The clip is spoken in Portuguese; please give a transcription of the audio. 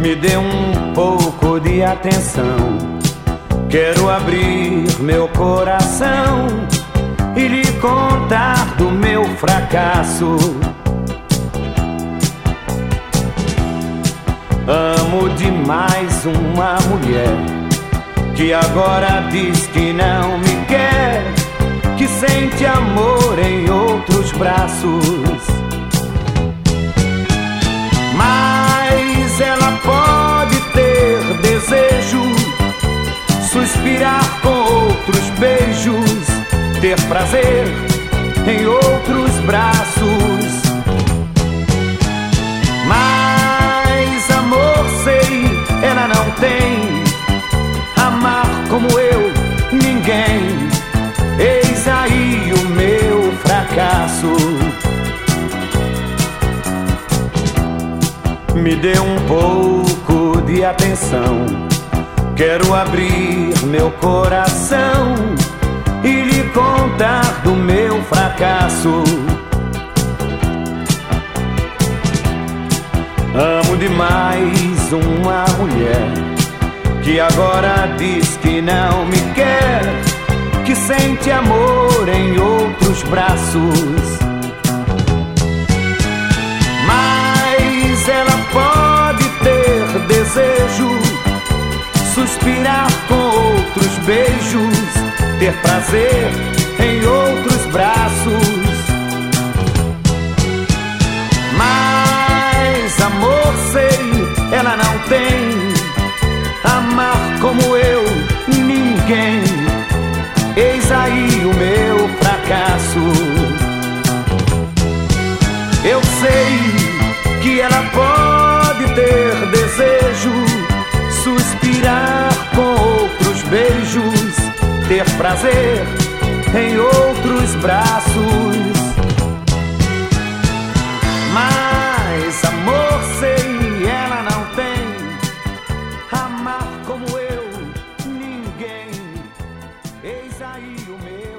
Me dê um pouco de atenção. Quero abrir meu coração e lhe contar do meu fracasso. Amo demais uma mulher que agora diz que não me quer, que sente amor em outros braços. Suspirar com outros beijos, ter prazer em outros braços. Mas amor sei, ela não tem. Amar como eu, ninguém. Eis aí o meu fracasso. Me dê um pouco de atenção. Quero abrir meu coração e lhe contar do meu fracasso. Amo demais uma mulher que agora diz que não me quer, que sente amor em outros braços. Suspirar com outros beijos, ter prazer em outros braços. Mas amor sei, ela não tem. Amar como eu, ninguém. Eis aí o meu fracasso. Eu sei que ela pode prazer em outros braços. Mas amor sei, ela não tem. Amar como eu, ninguém. Eis aí o meu.